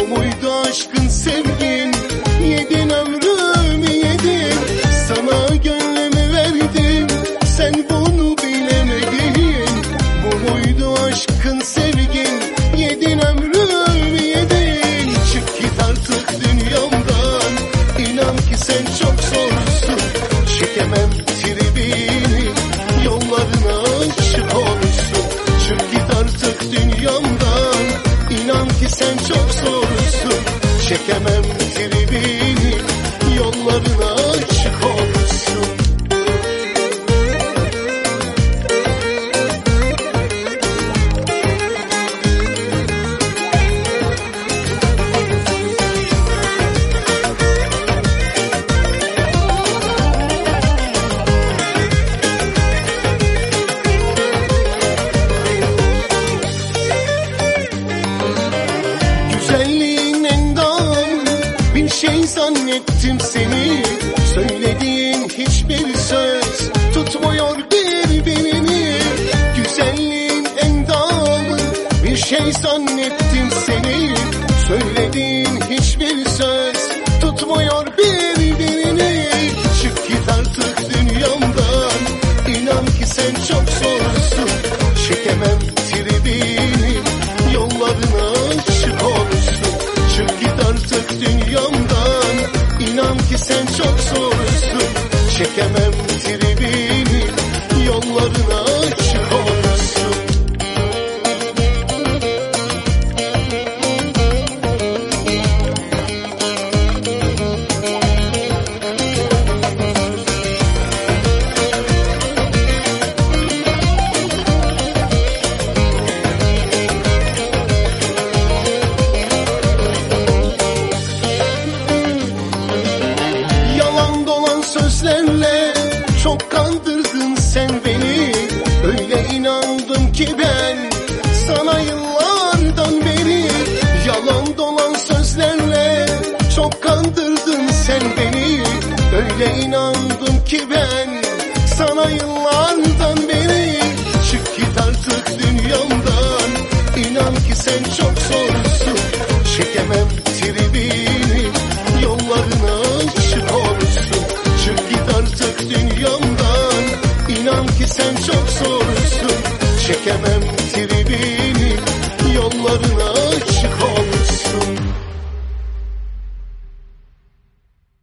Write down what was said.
Bu muydu aşkın sevgin? Yedin ömrümü yedin Sana gönlümü verdim Sen bunu bilemedin. Bu muydu aşkın sevgin? Yedin ömrümü yedin. Çık git artık dünyamdan. İnan ki sen çok zorsun Çekemem. Çekemem tribini Yollarına zannettim seni. Söylediğin hiçbir söz Tutmuyor birbirini Güzelliğin endam Bir şey zannettim seni. Söylediğin hiçbir söz Tutmuyor birbirini Çık git artık dünyamdan. İnan ki sen çok zorsun. Çekemem sen çok zorsun Çekemem kandırdın sen beni. Öyle inandım ki ben sana yıllardan beri. Yalan dolan sözlerle çok kandırdın sen beni. Öyle inandım ki ben sana yıllardan beri. Çık git artık dünyamdan. İnan ki sen çok sen çok zorsun Çekemem